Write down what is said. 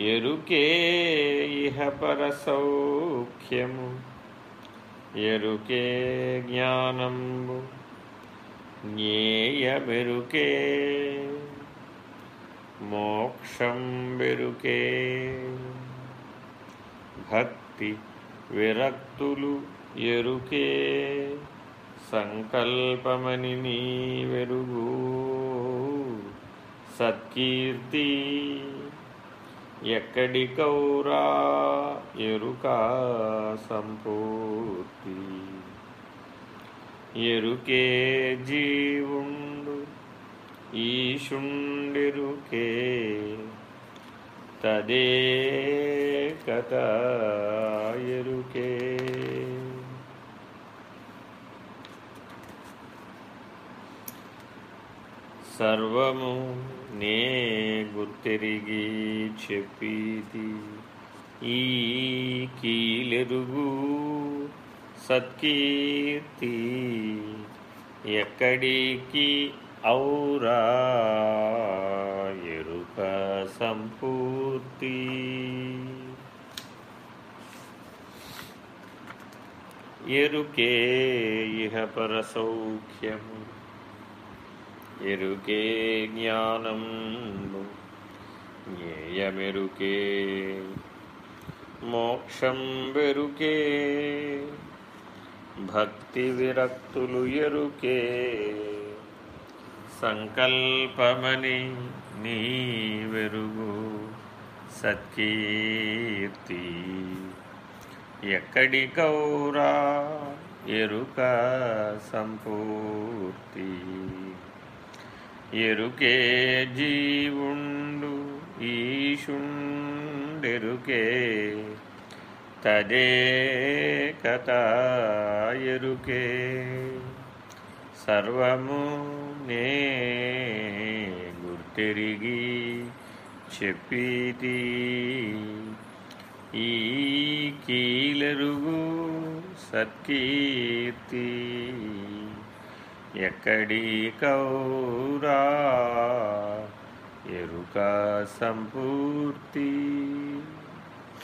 ఎరుకే ఇహపర సౌఖ్యము. ఎరుకే జ్ఞానంబు జ్ఞేయమెరుకే మోక్షం బెరుకే భక్తి విరక్తులు ఎరుకే సంకల్పమని నీ వెరుగు. సత్కీర్తి ఎక్కడి కౌరా ఎరుకా సంపూర్తి? ఎరుకే జీవుండు ఈశుండెరుకే తదే కథ ఎరుకే. సర్వము నే గుర్తెరిగి చెప్పిది. ఈ కీలెరుగు సత్కీర్తి ఎక్కడికి ఔరా? ఎరుక సంపూర్తి. ఎరుకే ఇహ పరసౌఖ్యము ఎరుకే జ్ఞానం జ్ఞేయమెరుకే మోక్షం వెరుకే భక్తి విరక్తులు ఎరుకే. సంకల్పమని నీ వెరుగు సత్కీర్తి. ఎక్కడికౌరా ఎరుక సంపూర్తి. ఎరుకే జీవుండు ఈశుండెరుకే. తదే కథ ఎరుకే. సర్వము నే గుర్తిరిగి చెప్పిది ఈ కీలరుగు సత్కీర్తి. ఎక్కడి కౌరా? ఎరుక సంపూర్తి.